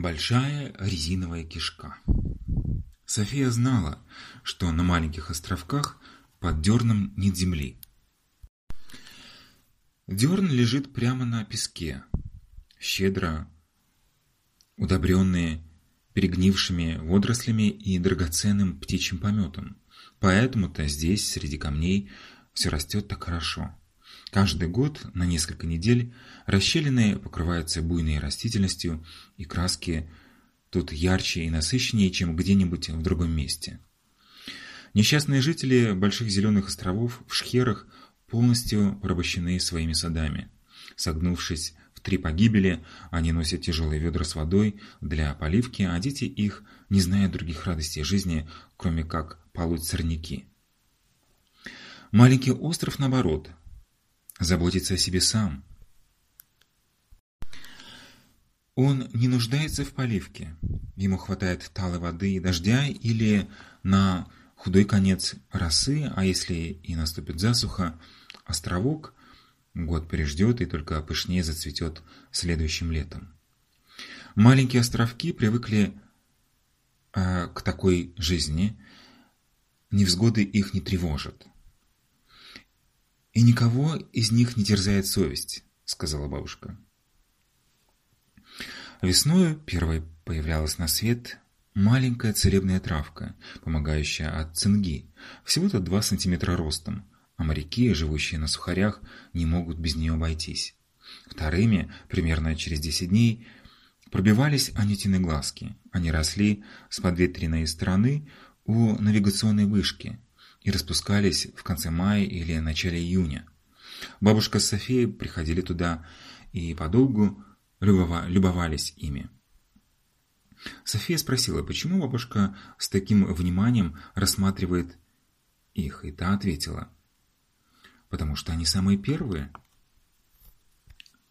Большая резиновая кишка. София знала, что на маленьких островках под дерном нет земли. Дерн лежит прямо на песке, щедро удобренные перегнившими водорослями и драгоценным птичьим пометом. Поэтому-то здесь, среди камней, все растет так хорошо. Каждый год на несколько недель расщелины покрываются буйной растительностью, и краски тут ярче и насыщеннее, чем где-нибудь в другом месте. Несчастные жители больших зеленых островов в шхерах полностью порабощены своими садами. Согнувшись в три погибели, они носят тяжелые ведра с водой для поливки, а дети их не знают других радостей жизни, кроме как полоть сорняки. Маленький остров, наоборот, заботится о себе сам. Он не нуждается в поливке. Ему хватает талой воды и дождя или на худой конец росы, а если и наступит засуха, островок год переждет и только пышнее зацветет следующим летом. Маленькие островки привыкли э, к такой жизни, невзгоды их не тревожат. «И никого из них не терзает совесть», — сказала бабушка. Весною первой появлялась на свет маленькая целебная травка, помогающая от цинги, всего-то 2 сантиметра ростом, а моряки, живущие на сухарях, не могут без нее обойтись. Вторыми, примерно через 10 дней, пробивались анютины глазки. Они росли с подветренной стороны у навигационной вышки, и распускались в конце мая или начале июня. Бабушка с Софией приходили туда и подолгу любовались ими. София спросила, почему бабушка с таким вниманием рассматривает их, и та ответила, потому что они самые первые.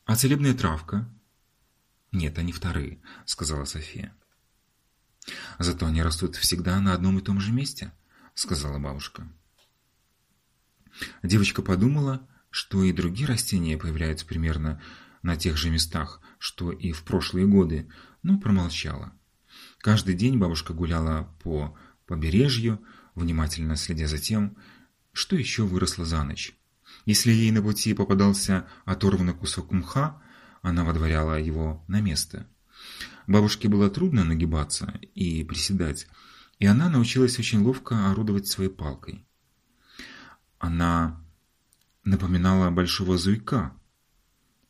А целебная травка? Нет, они вторые, сказала София. Зато они растут всегда на одном и том же месте – сказала бабушка. Девочка подумала, что и другие растения появляются примерно на тех же местах, что и в прошлые годы, но промолчала. Каждый день бабушка гуляла по побережью, внимательно следя за тем, что еще выросло за ночь. Если ей на пути попадался оторванный кусок мха, она водворяла его на место. Бабушке было трудно нагибаться и приседать, и она научилась очень ловко орудовать своей палкой. Она напоминала большого зуйка.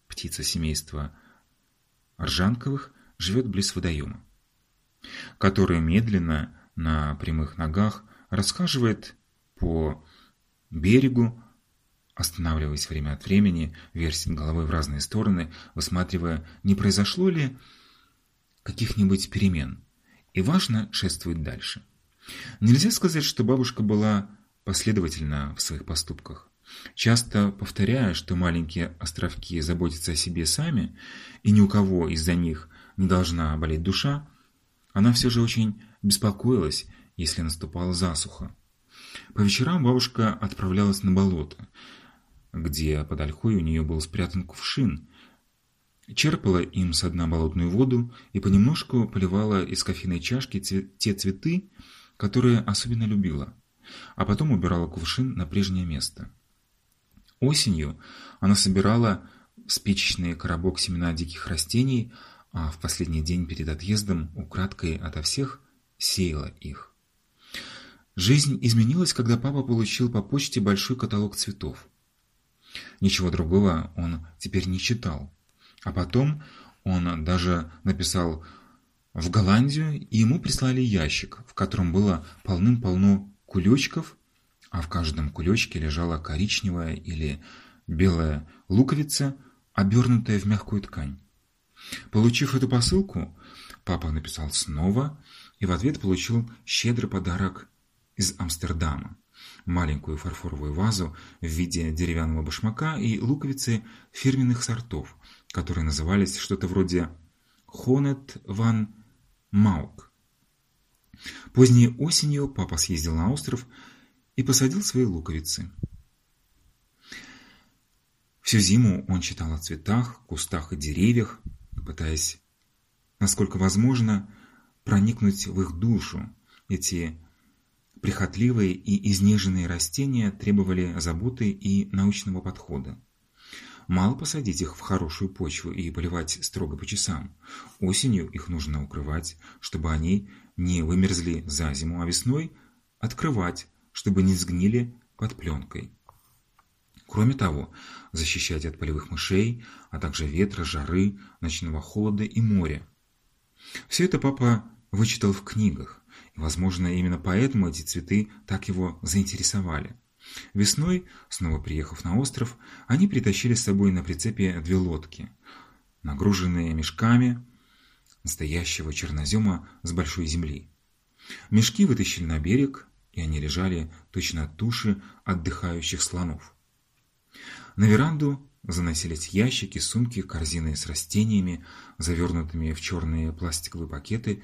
Птица семейства ржанковых живет близ водоема, который медленно на прямых ногах расхаживает по берегу, останавливаясь время от времени, вертит головой в разные стороны, высматривая, не произошло ли каких-нибудь перемен и важно шествовать дальше. Нельзя сказать, что бабушка была последовательна в своих поступках. Часто повторяя, что маленькие островки заботятся о себе сами, и ни у кого из-за них не должна болеть душа, она все же очень беспокоилась, если наступала засуха. По вечерам бабушка отправлялась на болото, где под ольхой у нее был спрятан кувшин, черпала им со дна болотную воду и понемножку поливала из кофейной чашки те цветы, которые особенно любила, а потом убирала кувшин на прежнее место. Осенью она собирала в спичечный коробок семена диких растений, а в последний день перед отъездом украдкой ото всех сеяла их. Жизнь изменилась, когда папа получил по почте большой каталог цветов. Ничего другого он теперь не читал. А потом он даже написал в Голландию, и ему прислали ящик, в котором было полным-полно кулечков, а в каждом кулечке лежала коричневая или белая луковица, обернутая в мягкую ткань. Получив эту посылку, папа написал снова и в ответ получил щедрый подарок из Амстердама. Маленькую фарфоровую вазу в виде деревянного башмака и луковицы фирменных сортов, которые назывались что-то вроде «Хонет ван Маук». Поздней осенью папа съездил на остров и посадил свои луковицы. Всю зиму он читал о цветах, кустах и деревьях, пытаясь насколько возможно, проникнуть в их душу. Эти прихотливые и изнеженные растения требовали заботы и научного подхода. Мало посадить их в хорошую почву и поливать строго по часам. Осенью их нужно укрывать, чтобы они не вымерзли за зиму, а весной открывать, чтобы не сгнили под пленкой. Кроме того, защищать от полевых мышей, а также ветра, жары, ночного холода и моря. Все это папа вычитал в книгах, и, возможно, именно поэтому эти цветы так его заинтересовали. Весной, снова приехав на остров, они притащили с собой на прицепе две лодки, нагруженные мешками настоящего чернозема с большой земли. Мешки вытащили на берег, и они лежали точно от туши отдыхающих слонов. На веранду заносились ящики, сумки, корзины с растениями, завернутыми в черные пластиковые пакеты,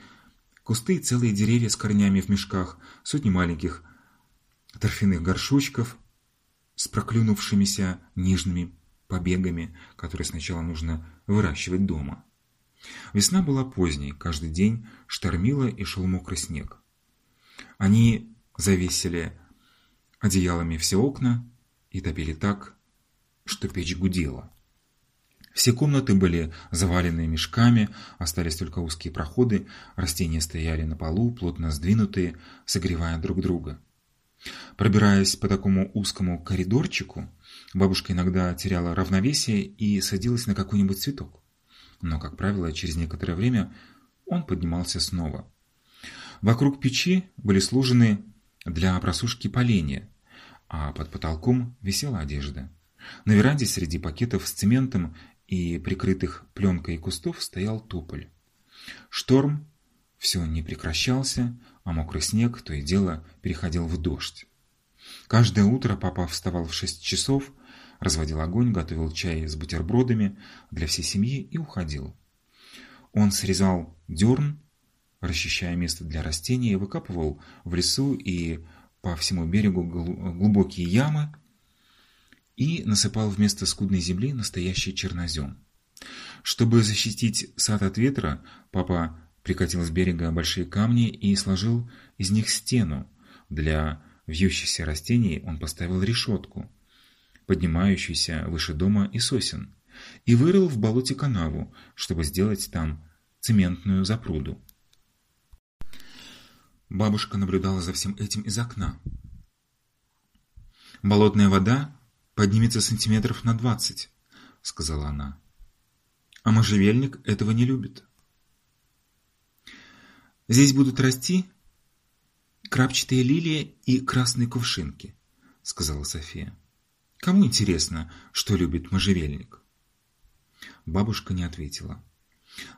кусты и целые деревья с корнями в мешках, сотни маленьких торфяных горшочков с проклюнувшимися нежными побегами, которые сначала нужно выращивать дома. Весна была поздней, каждый день штормило и шел мокрый снег. Они завесили одеялами все окна и топили так, что печь гудела. Все комнаты были завалены мешками, остались только узкие проходы, растения стояли на полу, плотно сдвинутые, согревая друг друга. Пробираясь по такому узкому коридорчику, бабушка иногда теряла равновесие и садилась на какой-нибудь цветок. Но, как правило, через некоторое время он поднимался снова. Вокруг печи были сложены для просушки поленья, а под потолком висела одежда. На веранде среди пакетов с цементом и прикрытых пленкой кустов стоял тополь. Шторм все не прекращался, а мокрый снег то и дело переходил в дождь. Каждое утро папа вставал в шесть часов, разводил огонь, готовил чай с бутербродами для всей семьи и уходил. Он срезал дерн, расчищая место для растений, выкапывал в лесу и по всему берегу глубокие ямы и насыпал вместо скудной земли настоящий чернозем. Чтобы защитить сад от ветра, папа прикатил с берега большие камни и сложил из них стену. Для вьющихся растений он поставил решетку, поднимающуюся выше дома и сосен, и вырыл в болоте канаву, чтобы сделать там цементную запруду. Бабушка наблюдала за всем этим из окна. «Болотная вода поднимется сантиметров на двадцать», — сказала она. «А можжевельник этого не любит». Здесь будут расти крапчатые лилии и красные кувшинки, сказала София. Кому интересно, что любит можжевельник? Бабушка не ответила,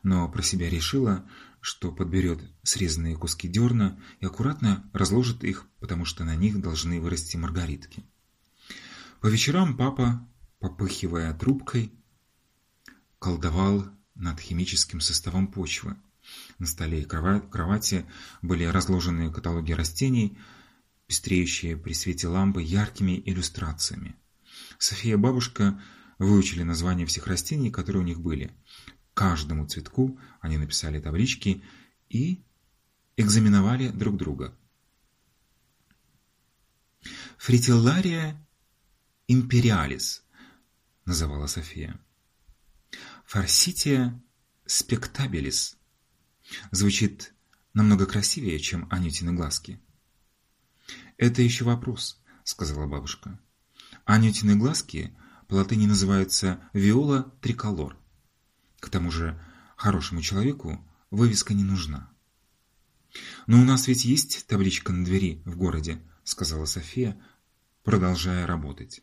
но про себя решила, что подберет срезанные куски дерна и аккуратно разложит их, потому что на них должны вырасти маргаритки. По вечерам папа, попыхивая трубкой, колдовал над химическим составом почвы, на столе и кровати были разложены каталоги растений, пестреющие при свете лампы яркими иллюстрациями. София и бабушка выучили названия всех растений, которые у них были. Каждому цветку они написали таблички и экзаменовали друг друга. Фритиллария империалис называла София. Форсития спектабилис Звучит намного красивее, чем Анютины глазки. «Это еще вопрос», — сказала бабушка. «Анютины глазки по латыни называются виола триколор. К тому же хорошему человеку вывеска не нужна». «Но у нас ведь есть табличка на двери в городе», — сказала София, продолжая работать.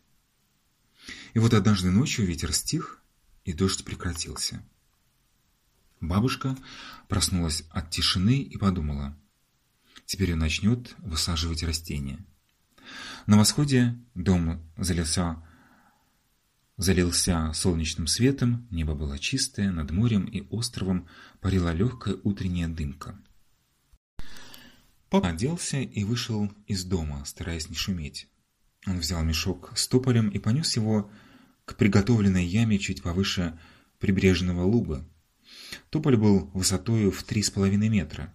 И вот однажды ночью ветер стих, и дождь прекратился. Бабушка проснулась от тишины и подумала. Теперь он начнет высаживать растения. На восходе дом залился, залился солнечным светом, небо было чистое, над морем и островом парила легкая утренняя дымка. Папа оделся и вышел из дома, стараясь не шуметь. Он взял мешок с тополем и понес его к приготовленной яме чуть повыше прибрежного луга, Тополь был высотою в три с половиной метра.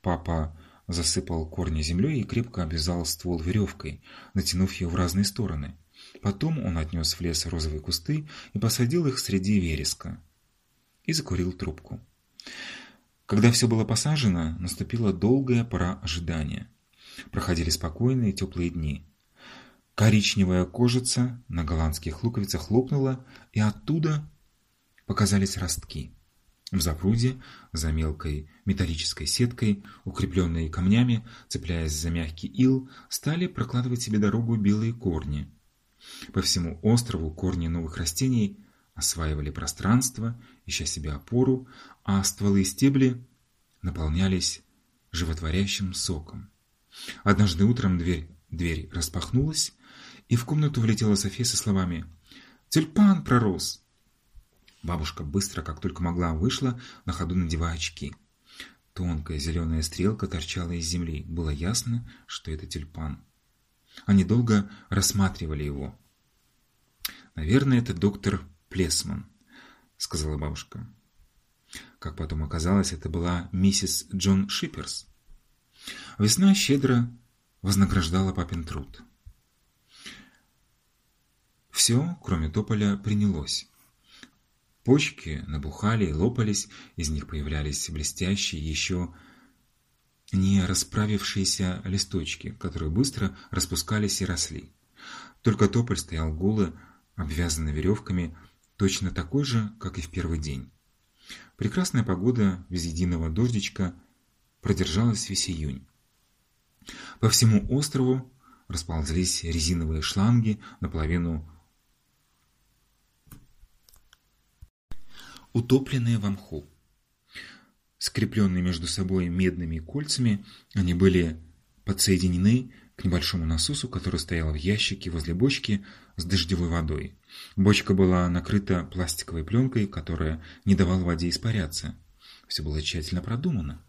Папа засыпал корни землей и крепко обвязал ствол веревкой, натянув ее в разные стороны. Потом он отнес в лес розовые кусты и посадил их среди вереска. И закурил трубку. Когда все было посажено, наступила долгая пора ожидания. Проходили спокойные теплые дни. Коричневая кожица на голландских луковицах лопнула, и оттуда показались ростки. В запруде, за мелкой металлической сеткой, укрепленной камнями, цепляясь за мягкий ил, стали прокладывать себе дорогу белые корни. По всему острову корни новых растений осваивали пространство, ища себе опору, а стволы и стебли наполнялись животворящим соком. Однажды утром дверь, дверь распахнулась, и в комнату влетела София со словами «Тюльпан пророс!» Бабушка быстро, как только могла, вышла, на ходу надевая очки. Тонкая зеленая стрелка торчала из земли. Было ясно, что это тюльпан. Они долго рассматривали его. «Наверное, это доктор Плесман», — сказала бабушка. Как потом оказалось, это была миссис Джон Шиперс. Весна щедро вознаграждала папин труд. Все, кроме тополя, принялось. Почки набухали и лопались, из них появлялись блестящие, еще не расправившиеся листочки, которые быстро распускались и росли. Только тополь стоял голый, обвязанный веревками, точно такой же, как и в первый день. Прекрасная погода без единого дождичка продержалась весь июнь. По всему острову расползлись резиновые шланги, наполовину утопленные в мху. Скрепленные между собой медными кольцами, они были подсоединены к небольшому насосу, который стоял в ящике возле бочки с дождевой водой. Бочка была накрыта пластиковой пленкой, которая не давала воде испаряться. Все было тщательно продумано.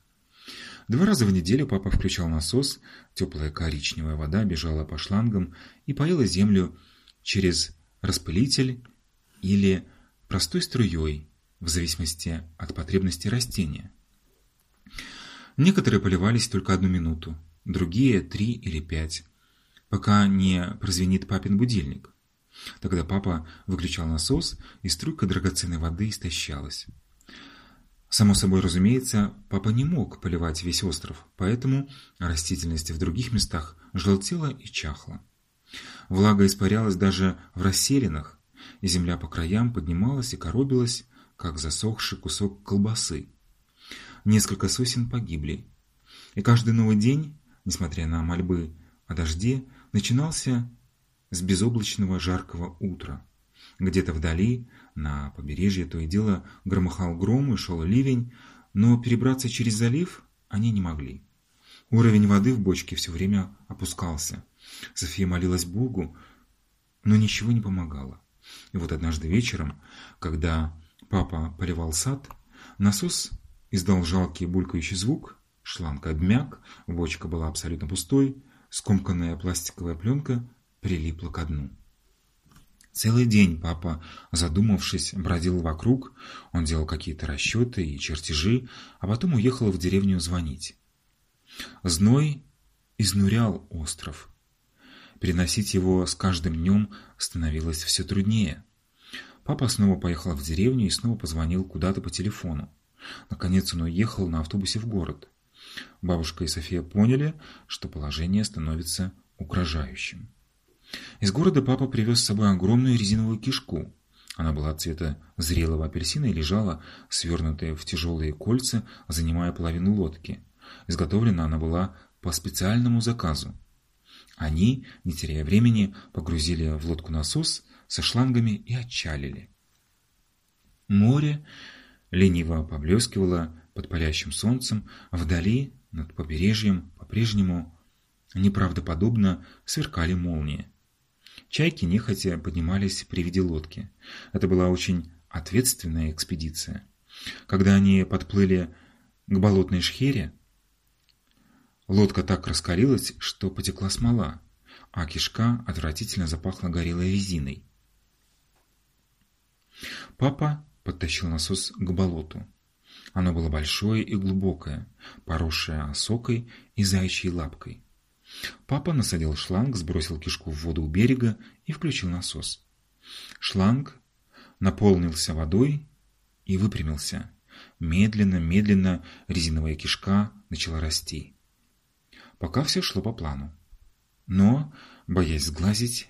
Два раза в неделю папа включал насос, теплая коричневая вода бежала по шлангам и поила землю через распылитель или простой струей, в зависимости от потребности растения. Некоторые поливались только одну минуту, другие – три или пять, пока не прозвенит папин будильник. Тогда папа выключал насос, и струйка драгоценной воды истощалась. Само собой разумеется, папа не мог поливать весь остров, поэтому растительность в других местах желтела и чахла. Влага испарялась даже в расселинах, и земля по краям поднималась и коробилась, как засохший кусок колбасы. Несколько сосен погибли. И каждый новый день, несмотря на мольбы о дожде, начинался с безоблачного жаркого утра. Где-то вдали, на побережье, то и дело громыхал гром и шел ливень, но перебраться через залив они не могли. Уровень воды в бочке все время опускался. София молилась Богу, но ничего не помогало. И вот однажды вечером, когда Папа поливал сад, насос издал жалкий булькающий звук, шланг обмяк, бочка была абсолютно пустой, скомканная пластиковая пленка прилипла к дну. Целый день папа, задумавшись, бродил вокруг, он делал какие-то расчеты и чертежи, а потом уехал в деревню звонить. Зной изнурял остров. Переносить его с каждым днем становилось все труднее. Папа снова поехал в деревню и снова позвонил куда-то по телефону. Наконец он уехал на автобусе в город. Бабушка и София поняли, что положение становится угрожающим. Из города папа привез с собой огромную резиновую кишку. Она была цвета зрелого апельсина и лежала, свернутая в тяжелые кольца, занимая половину лодки. Изготовлена она была по специальному заказу. Они, не теряя времени, погрузили в лодку насос со шлангами и отчалили. Море лениво поблескивало под палящим солнцем, вдали, над побережьем, по-прежнему неправдоподобно сверкали молнии. Чайки нехотя поднимались при виде лодки. Это была очень ответственная экспедиция. Когда они подплыли к болотной шхере, лодка так раскалилась, что потекла смола, а кишка отвратительно запахла горелой резиной. Папа подтащил насос к болоту. Оно было большое и глубокое, поросшее осокой и заячьей лапкой. Папа насадил шланг, сбросил кишку в воду у берега и включил насос. Шланг наполнился водой и выпрямился. Медленно, медленно резиновая кишка начала расти. Пока все шло по плану. Но, боясь сглазить,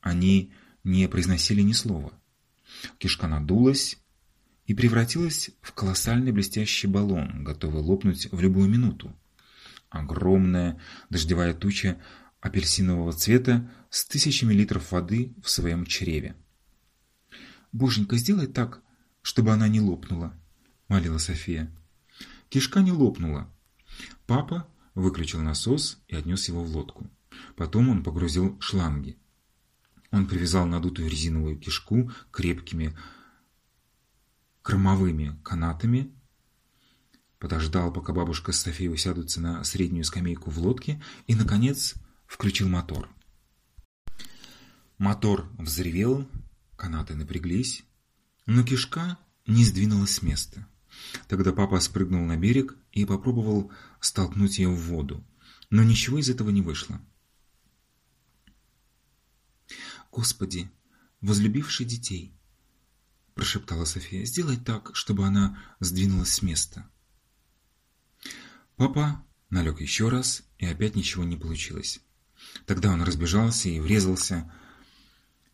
они не произносили ни слова. Кишка надулась и превратилась в колоссальный блестящий баллон, готовый лопнуть в любую минуту. Огромная дождевая туча апельсинового цвета с тысячами литров воды в своем чреве. «Боженька, сделай так, чтобы она не лопнула», — молила София. Кишка не лопнула. Папа выключил насос и отнес его в лодку. Потом он погрузил шланги. Он привязал надутую резиновую кишку крепкими кормовыми канатами, подождал, пока бабушка с Софией усядутся на среднюю скамейку в лодке и, наконец, включил мотор. Мотор взревел, канаты напряглись, но кишка не сдвинулась с места. Тогда папа спрыгнул на берег и попробовал столкнуть ее в воду, но ничего из этого не вышло. «Господи, возлюбивший детей!» – прошептала София. «Сделай так, чтобы она сдвинулась с места». Папа налег еще раз, и опять ничего не получилось. Тогда он разбежался и врезался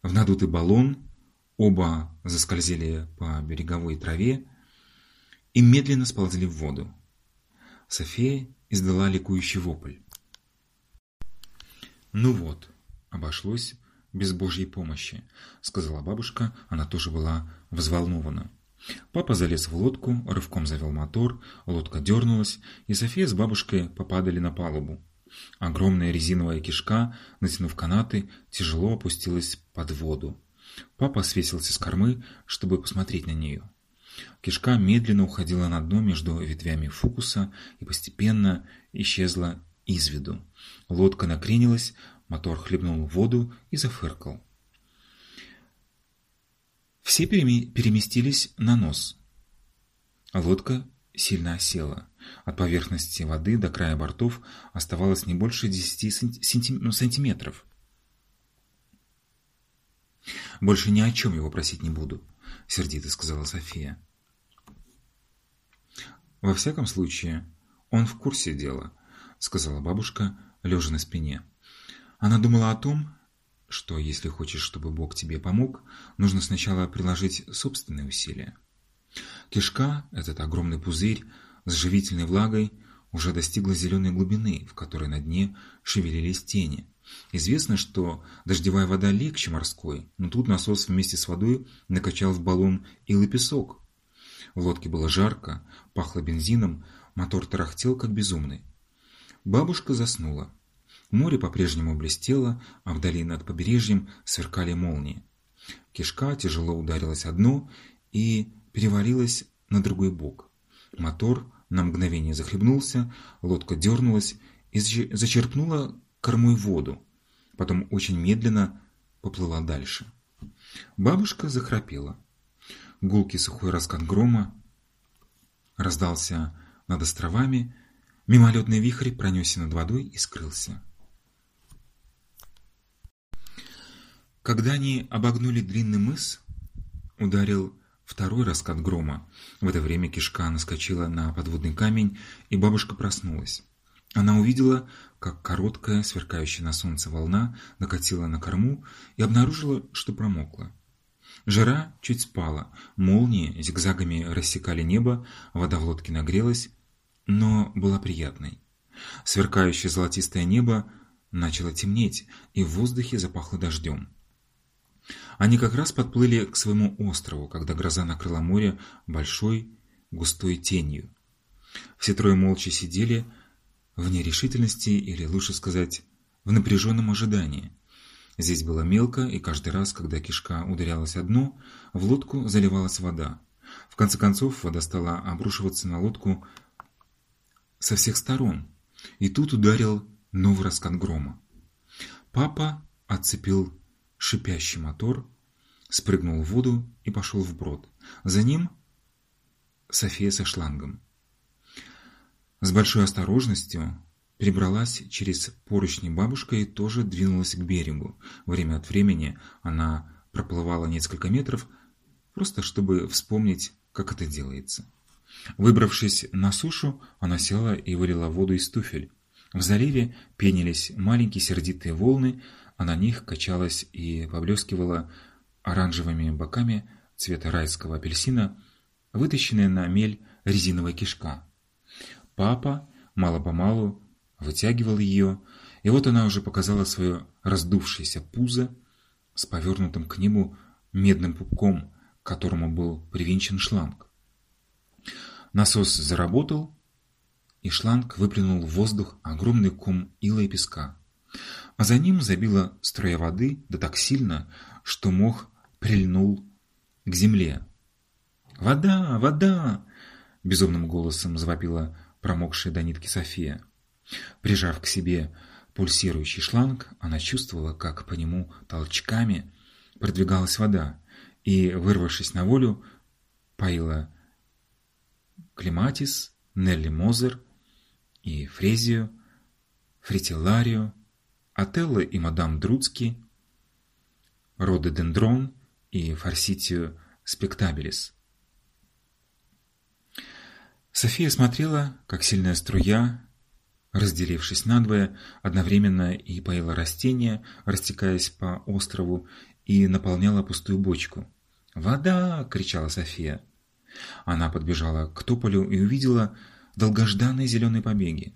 в надутый баллон, оба заскользили по береговой траве и медленно сползли в воду. София издала ликующий вопль. «Ну вот, обошлось без Божьей помощи», — сказала бабушка, она тоже была взволнована. Папа залез в лодку, рывком завел мотор, лодка дернулась, и София с бабушкой попадали на палубу. Огромная резиновая кишка, натянув канаты, тяжело опустилась под воду. Папа свесился с кормы, чтобы посмотреть на нее. Кишка медленно уходила на дно между ветвями фукуса и постепенно исчезла из виду. Лодка накренилась, мотор хлебнул воду и зафыркал. Все переместились на нос. Лодка сильно осела. От поверхности воды до края бортов оставалось не больше 10 сантиметров. «Больше ни о чем его просить не буду», — сердито сказала София. «Во всяком случае, он в курсе дела», — сказала бабушка, лежа на спине. Она думала о том, что если хочешь, чтобы Бог тебе помог, нужно сначала приложить собственные усилия. Кишка, этот огромный пузырь с живительной влагой, уже достигла зеленой глубины, в которой на дне шевелились тени. Известно, что дождевая вода легче морской, но тут насос вместе с водой накачал в баллон ил и песок. В лодке было жарко, пахло бензином, мотор тарахтел как безумный. Бабушка заснула. Море по-прежнему блестело, а вдали над побережьем сверкали молнии. Кишка тяжело ударилась о дно и перевалилась на другой бок. Мотор на мгновение захлебнулся, лодка дернулась и зачерпнула кормой воду, потом очень медленно поплыла дальше. Бабушка захрапела. Гулкий сухой раскат грома раздался над островами, мимолетный вихрь пронесся над водой и скрылся. Когда они обогнули длинный мыс, ударил второй раскат грома. В это время кишка наскочила на подводный камень, и бабушка проснулась. Она увидела, как короткая, сверкающая на солнце волна накатила на корму и обнаружила, что промокла. Жара чуть спала, молнии зигзагами рассекали небо, вода в лодке нагрелась, но была приятной. Сверкающее золотистое небо начало темнеть, и в воздухе запахло дождем. Они как раз подплыли к своему острову, когда гроза накрыла море большой густой тенью. Все трое молча сидели, в нерешительности, или лучше сказать, в напряженном ожидании. Здесь было мелко, и каждый раз, когда кишка ударялась о дно, в лодку заливалась вода. В конце концов, вода стала обрушиваться на лодку со всех сторон, и тут ударил новый раскат грома. Папа отцепил шипящий мотор, спрыгнул в воду и пошел вброд. За ним София со шлангом. С большой осторожностью перебралась через поручни бабушка и тоже двинулась к берегу. Время от времени она проплывала несколько метров, просто чтобы вспомнить, как это делается. Выбравшись на сушу, она села и вылила воду из туфель. В заливе пенились маленькие сердитые волны, а на них качалась и поблескивала оранжевыми боками цвета райского апельсина, вытащенная на мель резиновая кишка. Папа мало-помалу вытягивал ее, и вот она уже показала свое раздувшееся пузо с повернутым к небу медным пупком, к которому был привинчен шланг. Насос заработал, и шланг выплюнул в воздух огромный ком ила и песка. А за ним забила струя воды, да так сильно, что мох прильнул к земле. «Вода! Вода!» — безумным голосом завопила промокшая до нитки София. Прижав к себе пульсирующий шланг, она чувствовала, как по нему толчками продвигалась вода, и, вырвавшись на волю, поила Клематис, Нелли Мозер и Фрезию, Фритилларию, Отелло и мадам Друцки, Рододендрон и Форситию Спектабилис. София смотрела, как сильная струя, разделившись надвое, одновременно и поила растения, растекаясь по острову, и наполняла пустую бочку. «Вода!» — кричала София. Она подбежала к тополю и увидела долгожданные зеленые побеги.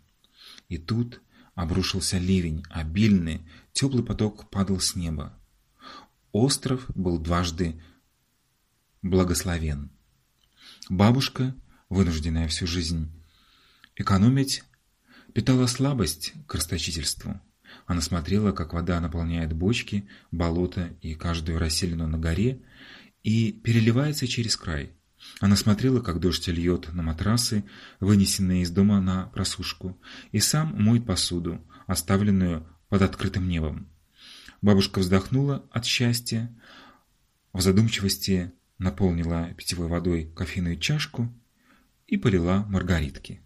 И тут обрушился ливень, обильный, теплый поток падал с неба. Остров был дважды благословен. Бабушка, вынужденная всю жизнь экономить, питала слабость к расточительству. Она смотрела, как вода наполняет бочки, болота и каждую расселину на горе и переливается через край. Она смотрела, как дождь льет на матрасы, вынесенные из дома на просушку, и сам моет посуду, оставленную под открытым небом. Бабушка вздохнула от счастья, в задумчивости наполнила питьевой водой кофейную чашку и полила маргаритки.